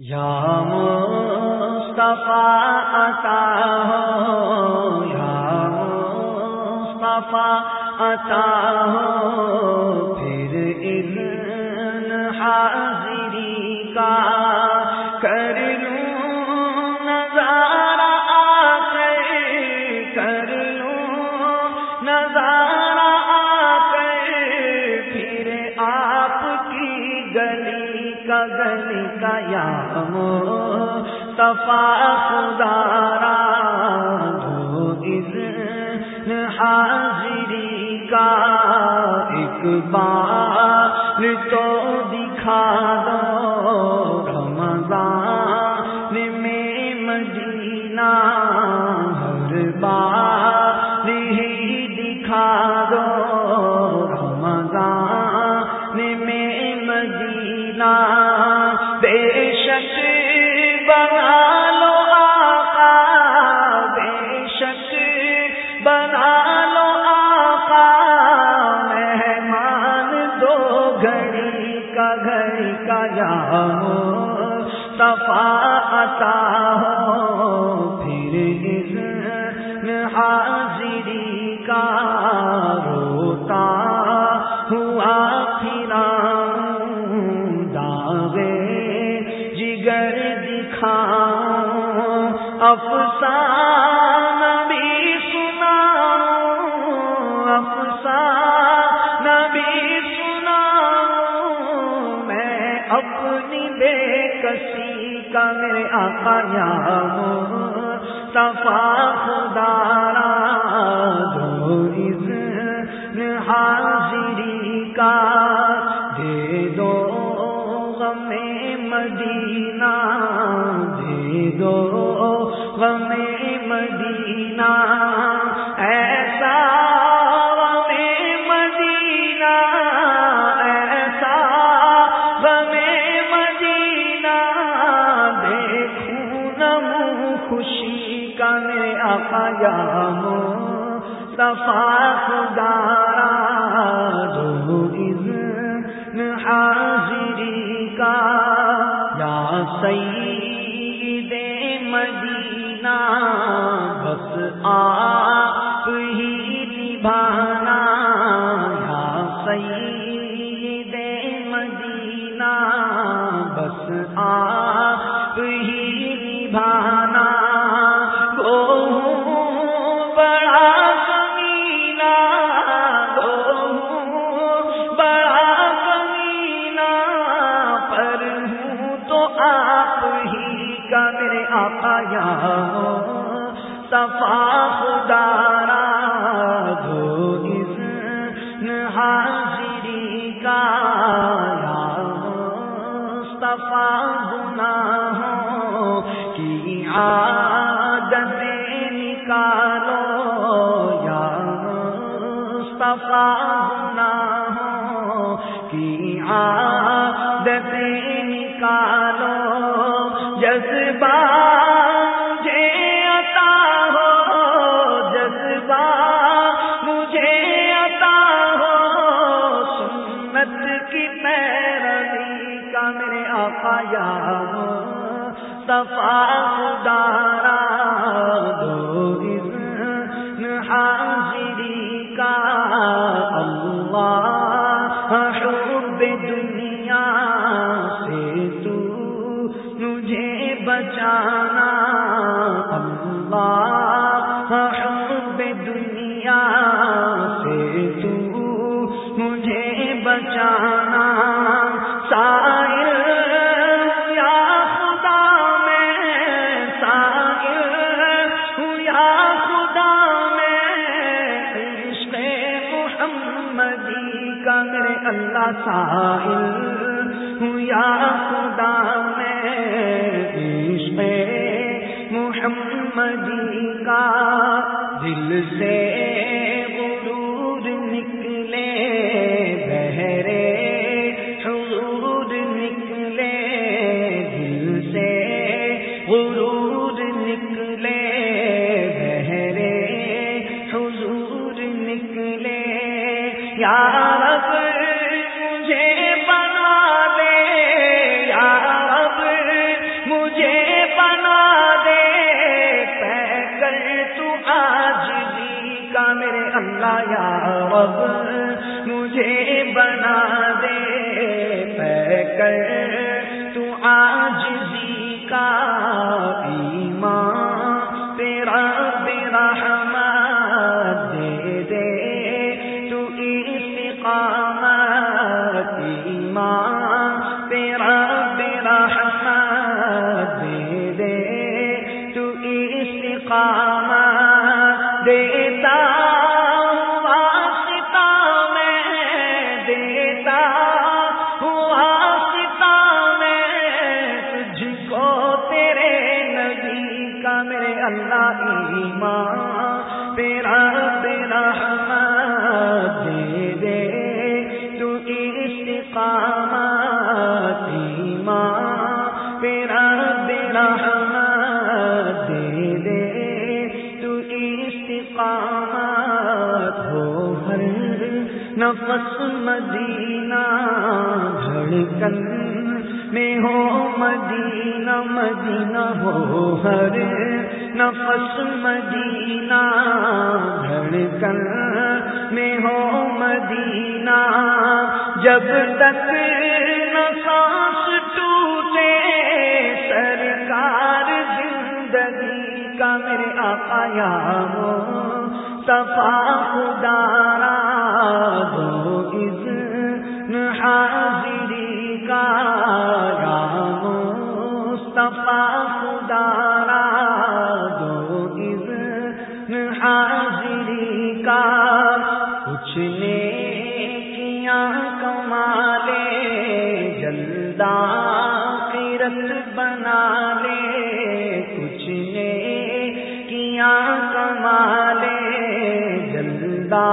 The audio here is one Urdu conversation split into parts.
یا مصطفیٰ عطا ہو یا مصطفیٰ عطا ہو پھر ان حاضری کا صفا خدارا دو اذن حاضری کا ایک بار تو دکھا بنا لو آقا، بے شک بنا لو آقا، مہمان دو گھڑی کا گھڑی کا جامو صفا عطا ہو، پھر اذن حاضری کا روتا ہوا پھرا داغے جگر دکھاؤں افسانہ بھی سنا افسانہ بھی سنا میں اپنی بے کسی کا میں آیا صفا خدارا دو حاضری کا مدینہ دے دو غم مدینہ، ایسا غم مدینہ، ایسا غم مدینہ۔ دیکھوں نمو خوشی کا میں آیا ہوں صفا خدارا دو اذن حاضری سید مدینہ بس آپ ہی نبھانا۔ یا سید مدینہ بس آپ ہی نبھانا۔ کا میرے آقا یا صفا خدارا دو اذن حاضری کا یا مصطفیٰ گناہوں کی عادت نکالو یا مصطفیٰ گناہوں کی عادت نکالو۔ جذبہ صفا خدارا دو اذن حاضری کا اللہ حب دنیا سے تو مجھے بچانا اللہ اللہ سائل یا خدا میں عشق محمدی کا دل سے اللہ یا رب، مجھے بنا دے۔ پہ کر تو آج کا ایمان تیرا تیرا ہمار دے دے۔ تو استقامت، ایمان تیرا تیرا ہمار دے دے۔ تو استقامت دیتا اللہ ایمان تیرا تیرا حمد دے دے، تو استقامت ایمان تیرا تیرا حمد دے دے، تو استقامت ہو ہر نفس مدینہ، دھڑکن میں ہو مدینہ مدینہ ہو ہر نفس، مدینہ دھڑکن میں ہو مدینہ۔ جب تک نفاس ٹوٹے، سرکار زندگی کا میرے آقا یا ہو صفا خدارا دو اذن حاضری کا یا خدارا دو اذن حاضری کا کچھ نے کیا کمالے جلدا قیرت بنا لے کچھ نے کیا کمالے جلدا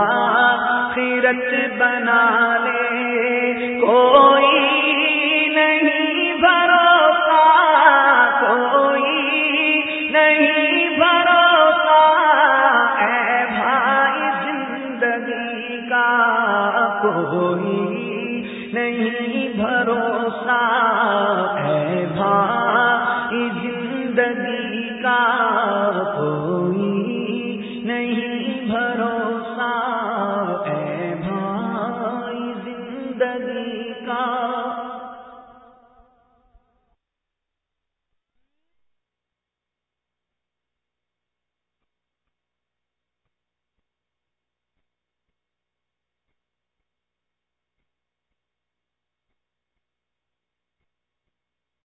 خیرت بنا لے، کوئی